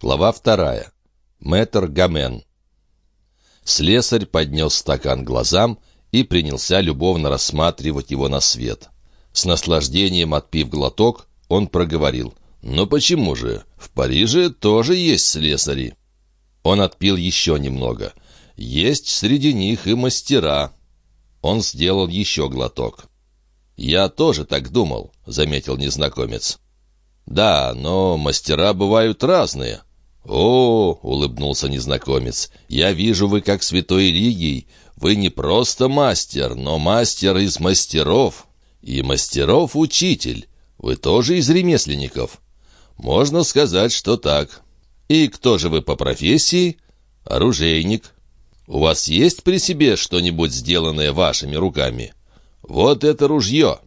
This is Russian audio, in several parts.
Глава вторая. Мэтр Гамен. Слесарь поднес стакан глазам и принялся любовно рассматривать его на свет. С наслаждением отпив глоток, он проговорил. «Но почему же? В Париже тоже есть слесари». Он отпил еще немного. «Есть среди них и мастера». Он сделал еще глоток. «Я тоже так думал», — заметил незнакомец. «Да, но мастера бывают разные». «О, — улыбнулся незнакомец, — я вижу, вы как святой Лигий. Вы не просто мастер, но мастер из мастеров. И мастеров учитель. Вы тоже из ремесленников?» «Можно сказать, что так». «И кто же вы по профессии?» «Оружейник». «У вас есть при себе что-нибудь сделанное вашими руками?» «Вот это ружье!»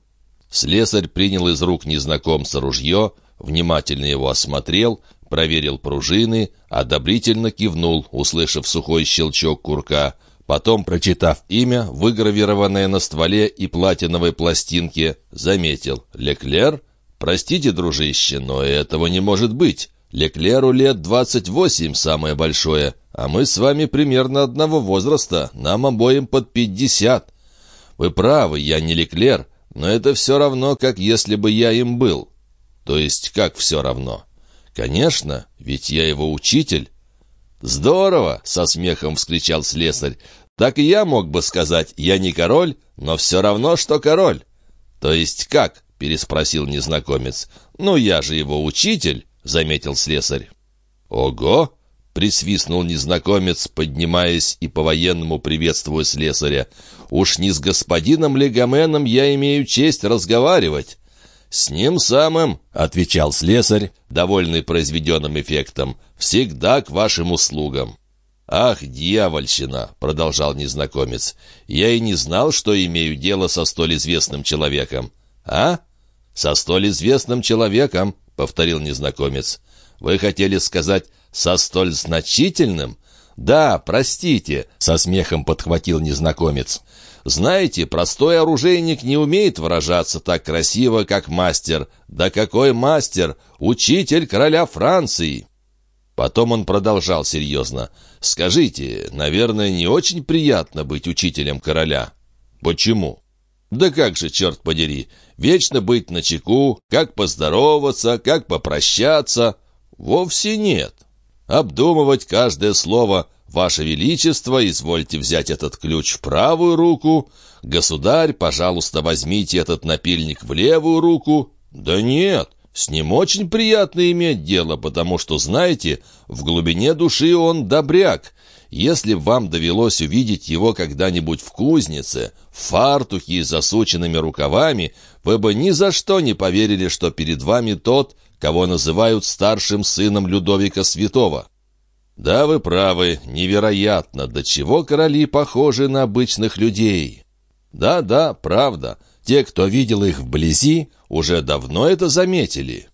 Слесарь принял из рук незнакомца ружье, внимательно его осмотрел, проверил пружины, одобрительно кивнул, услышав сухой щелчок курка, потом, прочитав имя, выгравированное на стволе и платиновой пластинке, заметил «Леклер? Простите, дружище, но этого не может быть. Леклеру лет двадцать восемь, самое большое, а мы с вами примерно одного возраста, нам обоим под пятьдесят. Вы правы, я не Леклер, но это все равно, как если бы я им был. То есть, как все равно?» «Конечно, ведь я его учитель». «Здорово!» — со смехом вскричал слесарь. «Так и я мог бы сказать, я не король, но все равно, что король». «То есть как?» — переспросил незнакомец. «Ну, я же его учитель», — заметил слесарь. «Ого!» — присвистнул незнакомец, поднимаясь и по-военному приветствуя слесаря. «Уж не с господином Легаменом я имею честь разговаривать». «С ним самым», — отвечал слесарь, довольный произведенным эффектом, — «всегда к вашим услугам». «Ах, дьявольщина!» — продолжал незнакомец. «Я и не знал, что имею дело со столь известным человеком». «А? Со столь известным человеком?» — повторил незнакомец. «Вы хотели сказать «со столь значительным»?» «Да, простите», — со смехом подхватил незнакомец. Знаете, простой оружейник не умеет выражаться так красиво, как мастер. Да какой мастер! Учитель короля Франции!» Потом он продолжал серьезно. «Скажите, наверное, не очень приятно быть учителем короля?» «Почему?» «Да как же, черт подери, вечно быть на чеку, как поздороваться, как попрощаться?» «Вовсе нет. Обдумывать каждое слово, «Ваше Величество, извольте взять этот ключ в правую руку. Государь, пожалуйста, возьмите этот напильник в левую руку». «Да нет, с ним очень приятно иметь дело, потому что, знаете, в глубине души он добряк. Если вам довелось увидеть его когда-нибудь в кузнице, в фартухе и засученными рукавами, вы бы ни за что не поверили, что перед вами тот, кого называют старшим сыном Людовика Святого. «Да, вы правы, невероятно, до чего короли похожи на обычных людей». «Да-да, правда, те, кто видел их вблизи, уже давно это заметили».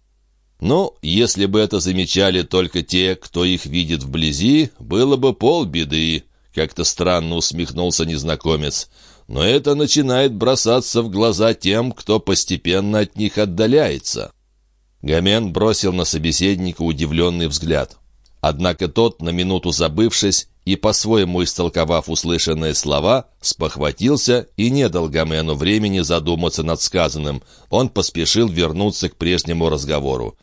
«Ну, если бы это замечали только те, кто их видит вблизи, было бы полбеды», — как-то странно усмехнулся незнакомец. «Но это начинает бросаться в глаза тем, кто постепенно от них отдаляется». Гомен бросил на собеседника удивленный взгляд. Однако тот, на минуту забывшись и по-своему истолковав услышанные слова, спохватился и не дал Гомену времени задуматься над сказанным. Он поспешил вернуться к прежнему разговору.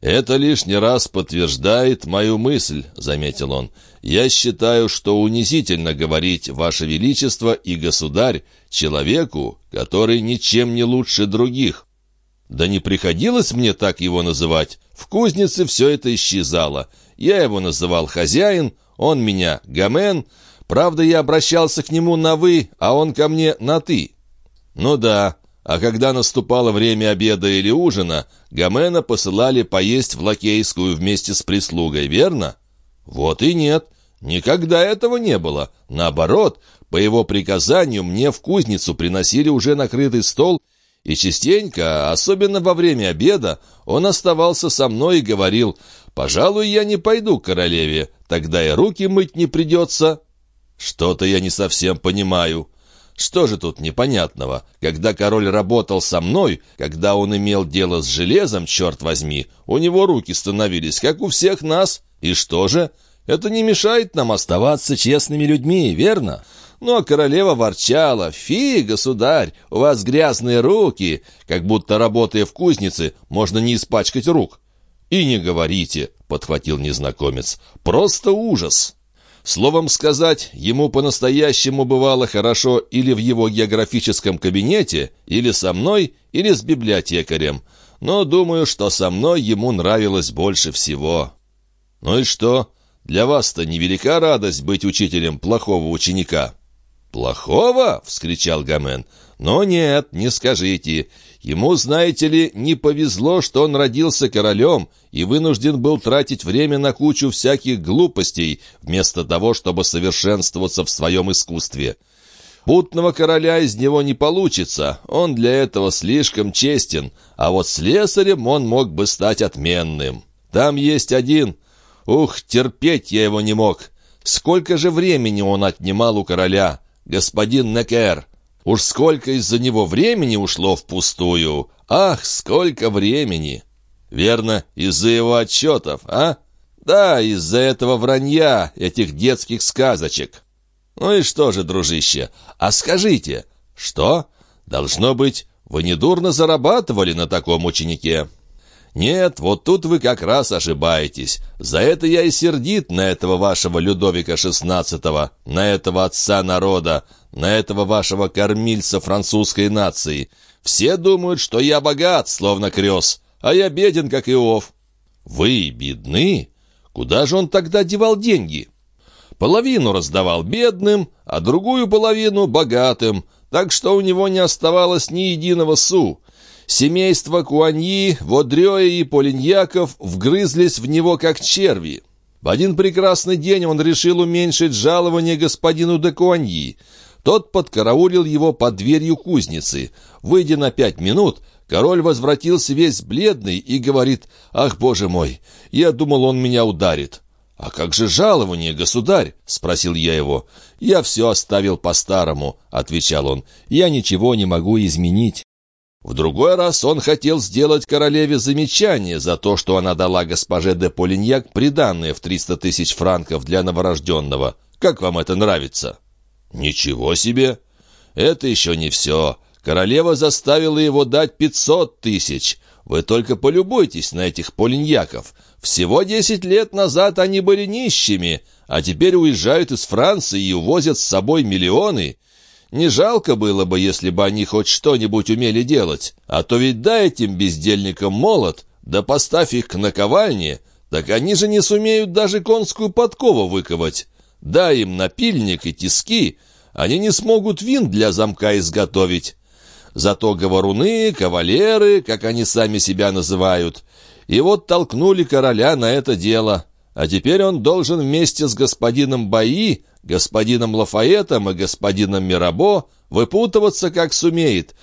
«Это лишний раз подтверждает мою мысль», — заметил он. «Я считаю, что унизительно говорить «Ваше Величество» и «Государь» человеку, который ничем не лучше других». Да не приходилось мне так его называть. В кузнице все это исчезало. Я его называл хозяин, он меня Гомен. Правда, я обращался к нему на «вы», а он ко мне на «ты». Ну да, а когда наступало время обеда или ужина, Гомена посылали поесть в Лакейскую вместе с прислугой, верно? Вот и нет. Никогда этого не было. Наоборот, по его приказанию мне в кузницу приносили уже накрытый стол и частенько, особенно во время обеда, он оставался со мной и говорил, «Пожалуй, я не пойду к королеве, тогда и руки мыть не придется». Что-то я не совсем понимаю. Что же тут непонятного? Когда король работал со мной, когда он имел дело с железом, черт возьми, у него руки становились, как у всех нас. И что же? Это не мешает нам оставаться честными людьми, верно? Но королева ворчала. «Фи, государь, у вас грязные руки!» Как будто, работая в кузнице, можно не испачкать рук. «И не говорите», — подхватил незнакомец. «Просто ужас!» Словом сказать, ему по-настоящему бывало хорошо или в его географическом кабинете, или со мной, или с библиотекарем. Но думаю, что со мной ему нравилось больше всего. Ну и что? Для вас-то невелика радость быть учителем плохого ученика. «Плохого?» — вскричал Гомен. «Но нет, не скажите. Ему, знаете ли, не повезло, что он родился королем и вынужден был тратить время на кучу всяких глупостей, вместо того, чтобы совершенствоваться в своем искусстве. Путного короля из него не получится, он для этого слишком честен, а вот слесарем он мог бы стать отменным. Там есть один. Ух, терпеть я его не мог. Сколько же времени он отнимал у короля!» Господин Некер. Уж сколько из-за него времени ушло впустую! Ах, сколько времени! Верно, из-за его отчетов, а? Да, из-за этого вранья, этих детских сказочек. Ну и что же, дружище, а скажите, что? Должно быть, вы недурно зарабатывали на таком ученике?» «Нет, вот тут вы как раз ошибаетесь. За это я и сердит на этого вашего Людовика XVI, на этого отца народа, на этого вашего кормильца французской нации. Все думают, что я богат, словно крёс, а я беден, как Иов». «Вы бедны? Куда же он тогда девал деньги?» «Половину раздавал бедным, а другую половину — богатым, так что у него не оставалось ни единого су». Семейство Куаньи, Водрёя и Полиньяков вгрызлись в него как черви. В один прекрасный день он решил уменьшить жалование господину де Куаньи. Тот подкараулил его под дверью кузницы. Выйдя на пять минут, король возвратился весь бледный и говорит, «Ах, боже мой, я думал, он меня ударит». «А как же жалование, государь?» — спросил я его. «Я все оставил по-старому», — отвечал он. «Я ничего не могу изменить». В другой раз он хотел сделать королеве замечание за то, что она дала госпоже де Полиньяк приданное в 300 тысяч франков для новорожденного. Как вам это нравится? Ничего себе! Это еще не все. Королева заставила его дать 500 тысяч. Вы только полюбуйтесь на этих полиньяков. Всего десять лет назад они были нищими, а теперь уезжают из Франции и увозят с собой миллионы. Не жалко было бы, если бы они хоть что-нибудь умели делать. А то ведь дай этим бездельникам молот, да поставь их к наковальне, так они же не сумеют даже конскую подкову выковать. Дай им напильник и тиски, они не смогут вин для замка изготовить. Зато говоруны, кавалеры, как они сами себя называют, и вот толкнули короля на это дело. А теперь он должен вместе с господином Баи, господином Лафаэтом и господином Мирабо выпутываться как сумеет.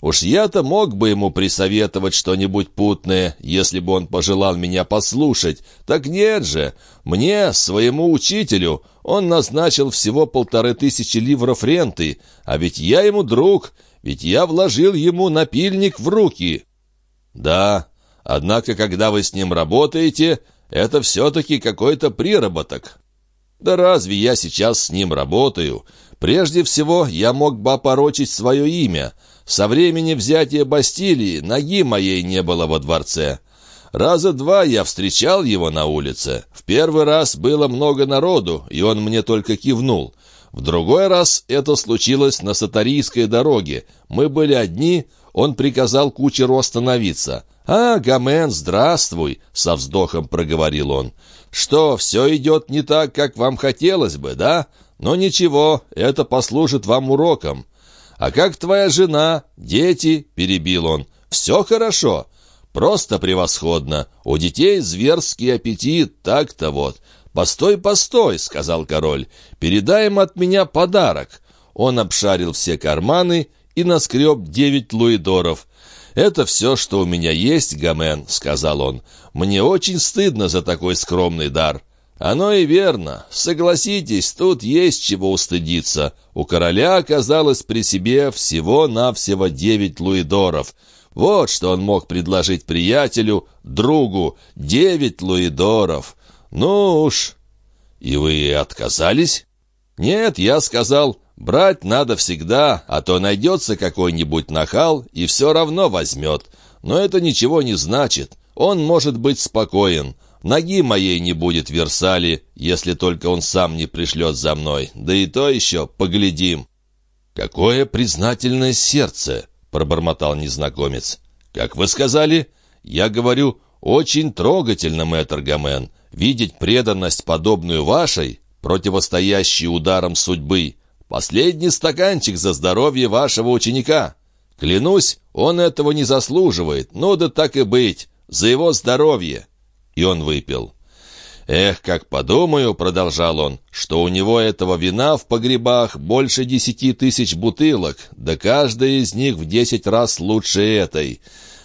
Уж я-то мог бы ему присоветовать что-нибудь путное, если бы он пожелал меня послушать. Так нет же, мне, своему учителю, он назначил всего полторы тысячи ливров ренты, а ведь я ему друг, ведь я вложил ему напильник в руки. Да, однако, когда вы с ним работаете, это все-таки какой-то приработок. Да разве я сейчас с ним работаю? Прежде всего, я мог бы опорочить свое имя. Со времени взятия Бастилии ноги моей не было во дворце. Раза два я встречал его на улице. В первый раз было много народу, и он мне только кивнул. В другой раз это случилось на Сатарийской дороге. Мы были одни, он приказал кучеру остановиться. «А, Гомен, здравствуй!» — со вздохом проговорил он. «Что, все идет не так, как вам хотелось бы, да? Но ничего, это послужит вам уроком. А как твоя жена, дети?» — перебил он. «Все хорошо. Просто превосходно. У детей зверский аппетит, так-то вот. «Постой, постой!» — сказал король. «Передай им от меня подарок». Он обшарил все карманы и наскреб девять луидоров. «Это все, что у меня есть, Гомен», — сказал он. «Мне очень стыдно за такой скромный дар». «Оно и верно. Согласитесь, тут есть чего устыдиться. У короля оказалось при себе всего-навсего девять луидоров. Вот что он мог предложить приятелю, другу. Девять луидоров. Ну уж...» «И вы отказались?» «Нет, я сказал, брать надо всегда, а то найдется какой-нибудь нахал и все равно возьмет. Но это ничего не значит. Он может быть спокоен». Ноги моей не будет в Версале, если только он сам не пришлет за мной. Да и то еще поглядим». «Какое признательное сердце!» — пробормотал незнакомец. «Как вы сказали?» «Я говорю, очень трогательно, мэтр Гомен, видеть преданность, подобную вашей, противостоящей ударам судьбы. Последний стаканчик за здоровье вашего ученика. Клянусь, он этого не заслуживает, ну да так и быть, за его здоровье» и он выпил. «Эх, как подумаю», — продолжал он, — «что у него этого вина в погребах больше десяти тысяч бутылок, да каждая из них в десять раз лучше этой.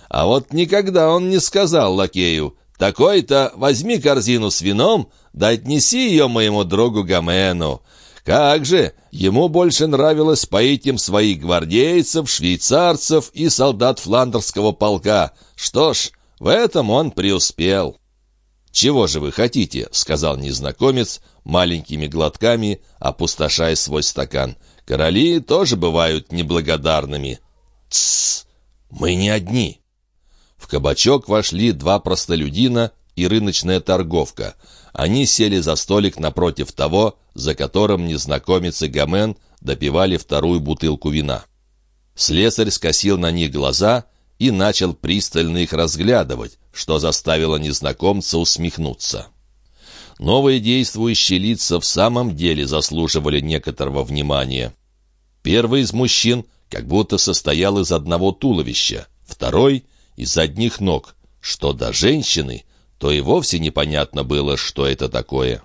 А вот никогда он не сказал лакею, «Такой-то возьми корзину с вином, да отнеси ее моему другу Гомену». Как же, ему больше нравилось поить им своих гвардейцев, швейцарцев и солдат фландерского полка. Что ж, в этом он преуспел. «Чего же вы хотите?» — сказал незнакомец, маленькими глотками опустошая свой стакан. «Короли тоже бывают неблагодарными». «Тссс! Мы не одни!» В кабачок вошли два простолюдина и рыночная торговка. Они сели за столик напротив того, за которым незнакомец и Гомен допивали вторую бутылку вина. Слесарь скосил на них глаза и начал пристально их разглядывать, что заставило незнакомца усмехнуться. Новые действующие лица в самом деле заслуживали некоторого внимания. Первый из мужчин как будто состоял из одного туловища, второй — из одних ног, что до женщины, то и вовсе непонятно было, что это такое.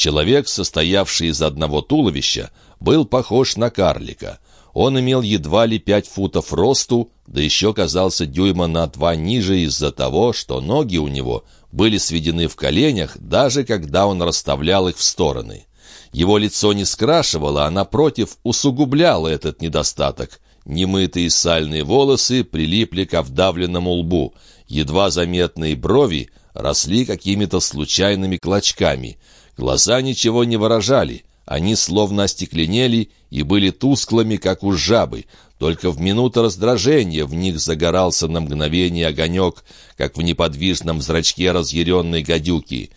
Человек, состоявший из одного туловища, был похож на карлика — он имел едва ли пять футов росту, да еще казался дюйма на два ниже из-за того, что ноги у него были сведены в коленях, даже когда он расставлял их в стороны. Его лицо не скрашивало, а, напротив, усугубляло этот недостаток. Немытые сальные волосы прилипли к вдавленному лбу, едва заметные брови росли какими-то случайными клочками. Глаза ничего не выражали — они словно остекленели и были тусклыми, как у жабы. Только в минуту раздражения в них загорался на мгновение огонек, как в неподвижном зрачке разъяренной гадюки.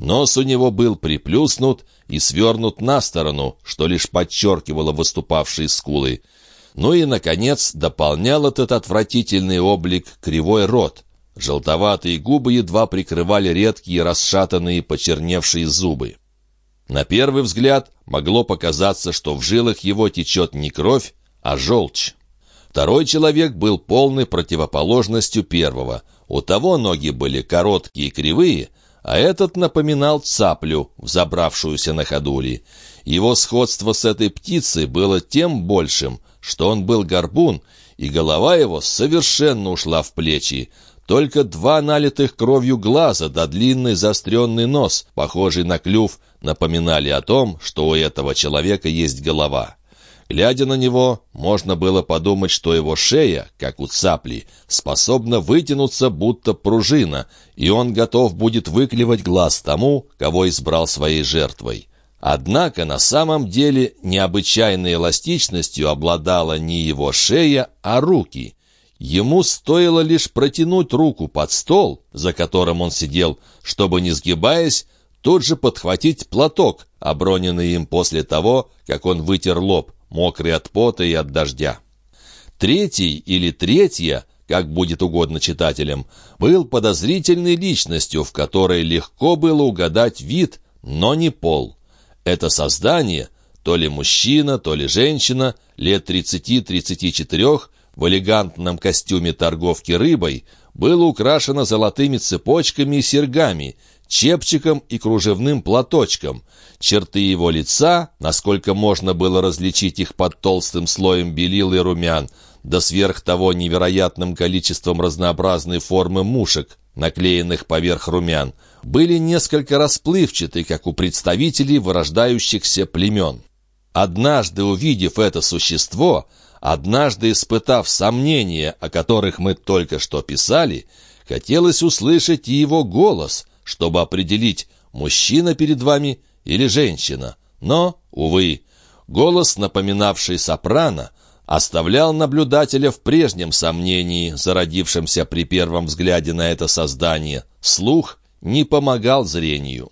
Нос у него был приплюснут и свернут на сторону, что лишь подчеркивало выступавшие скулы. Ну и, наконец, дополнял этот отвратительный облик кривой рот. Желтоватые губы едва прикрывали редкие расшатанные почерневшие зубы. На первый взгляд могло показаться, что в жилах его течет не кровь, а желчь. Второй человек был полной противоположностью первого. У того ноги были короткие и кривые, а этот напоминал цаплю, взобравшуюся на ходули. Его сходство с этой птицей было тем большим, что он был горбун, и голова его совершенно ушла в плечи. Только два налитых кровью глаза да длинный заостренный нос, похожий на клюв, напоминали о том, что у этого человека есть голова. Глядя на него, можно было подумать, что его шея, как у цапли, способна вытянуться, будто пружина, и он готов будет выклевать глаз тому, кого избрал своей жертвой. Однако на самом деле необычайной эластичностью обладала не его шея, а руки — Ему стоило лишь протянуть руку под стол, за которым он сидел, чтобы, не сгибаясь, тут же подхватить платок, оброненный им после того, как он вытер лоб, мокрый от пота и от дождя. Третий или третья, как будет угодно читателям, был подозрительной личностью, в которой легко было угадать вид, но не пол. Это создание, то ли мужчина, то ли женщина, лет 30-34, в элегантном костюме торговки рыбой было украшено золотыми цепочками и серьгами, чепчиком и кружевным платочком. Черты его лица, насколько можно было различить их под толстым слоем белил и румян, да сверх того невероятным количеством разнообразной формы мушек, наклеенных поверх румян, были несколько расплывчаты, как у представителей вырождающихся племен. Однажды увидев это существо, однажды испытав сомнения, о которых мы только что писали, хотелось услышать и его голос, чтобы определить, мужчина перед вами или женщина. Но, увы, голос, напоминавший сопрано, оставлял наблюдателя в прежнем сомнении, зародившемся при первом взгляде на это создание. Слух не помогал зрению.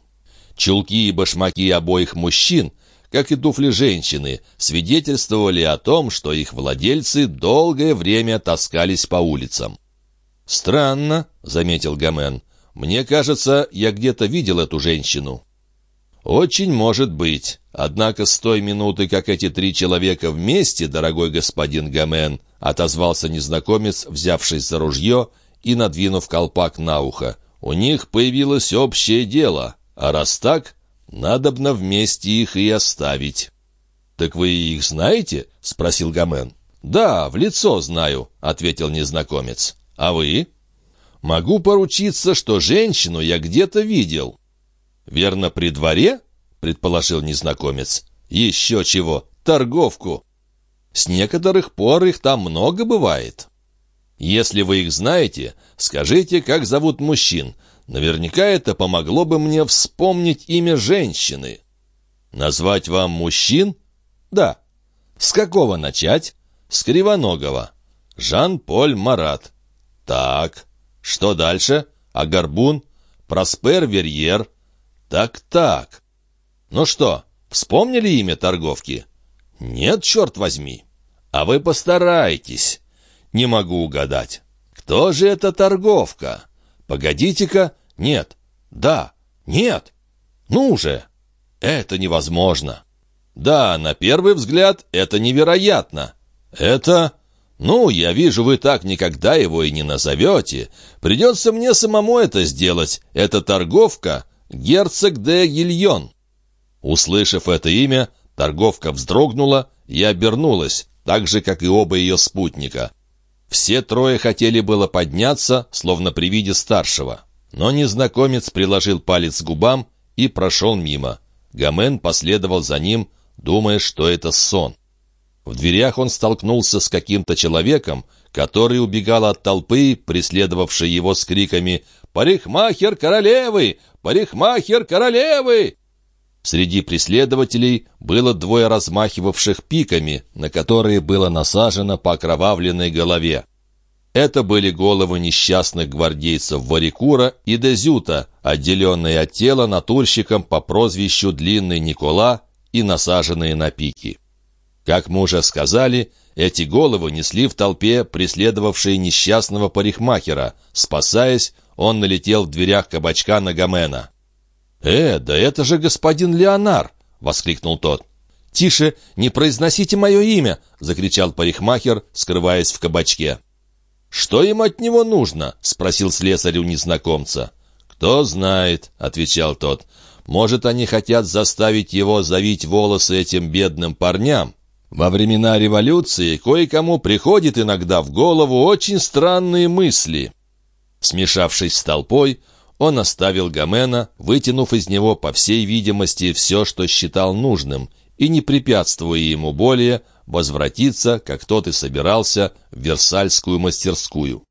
Чулки и башмаки обоих мужчин, как и туфли женщины, свидетельствовали о том, что их владельцы долгое время таскались по улицам. «Странно», — заметил Гомен. «Мне кажется, я где-то видел эту женщину». «Очень может быть. Однако с той минуты, как эти три человека вместе, дорогой господин Гомен, отозвался незнакомец, взявшись за ружье и надвинув колпак на ухо, у них появилось общее дело, а раз так, надобно вместе их и оставить». «Так вы их знаете?» — спросил Гомен. «Да, в лицо знаю», — ответил незнакомец. «А вы?» «Могу поручиться, что женщину я где-то видел». «Верно, при дворе?» — предположил незнакомец. «Еще чего, торговку. С некоторых пор их там много бывает. Если вы их знаете, скажите, как зовут мужчин. Наверняка это помогло бы мне вспомнить имя женщины». «Назвать вам мужчин?» «Да». «С какого начать?» «С Кривоногого». «Жан-Поль Марат». «Так. Что дальше? А Горбун?» «Проспер Верьер». «Так-так. Ну что, вспомнили имя торговки?» «Нет, черт возьми. А вы постарайтесь. Не могу угадать. Кто же эта торговка? Погодите-ка. Нет. Да. Нет. Ну же. Это невозможно. Да, на первый взгляд это невероятно. Это... «Ну, я вижу, вы так никогда его и не назовете. Придется мне самому это сделать. Это торговка герцог де Гильон». Услышав это имя, торговка вздрогнула и обернулась, так же, как и оба ее спутника. Все трое хотели было подняться, словно при виде старшего. Но незнакомец приложил палец к губам и прошел мимо. Гомен последовал за ним, думая, что это сон. В дверях он столкнулся с каким-то человеком, который убегал от толпы, преследовавшей его с криками «Парикмахер королевы! Парикмахер королевы!» Среди преследователей было двое размахивавших пиками, на которые было насажено по окровавленной голове. Это были головы несчастных гвардейцев Варикура и Дезюта, отделенные от тела натурщиком по прозвищу Длинный Никола и насаженные на пики. Как мы уже сказали, эти головы несли в толпе преследовавшие несчастного парикмахера. Спасаясь, он налетел в дверях кабачка на Гомена. «Э, да это же господин Леонар!» — воскликнул тот. «Тише, не произносите мое имя!» — закричал парикмахер, скрываясь в кабачке. «Что им от него нужно?» — спросил слесарь у незнакомца. «Кто знает», — отвечал тот. «Может, они хотят заставить его завить волосы этим бедным парням? Во времена революции кое-кому приходит иногда в голову очень странные мысли». Смешавшись с толпой, он оставил Гомена, вытянув из него, по всей видимости, все, что считал нужным, и не препятствуя ему более возвратиться, как тот и собирался, в Версальскую мастерскую.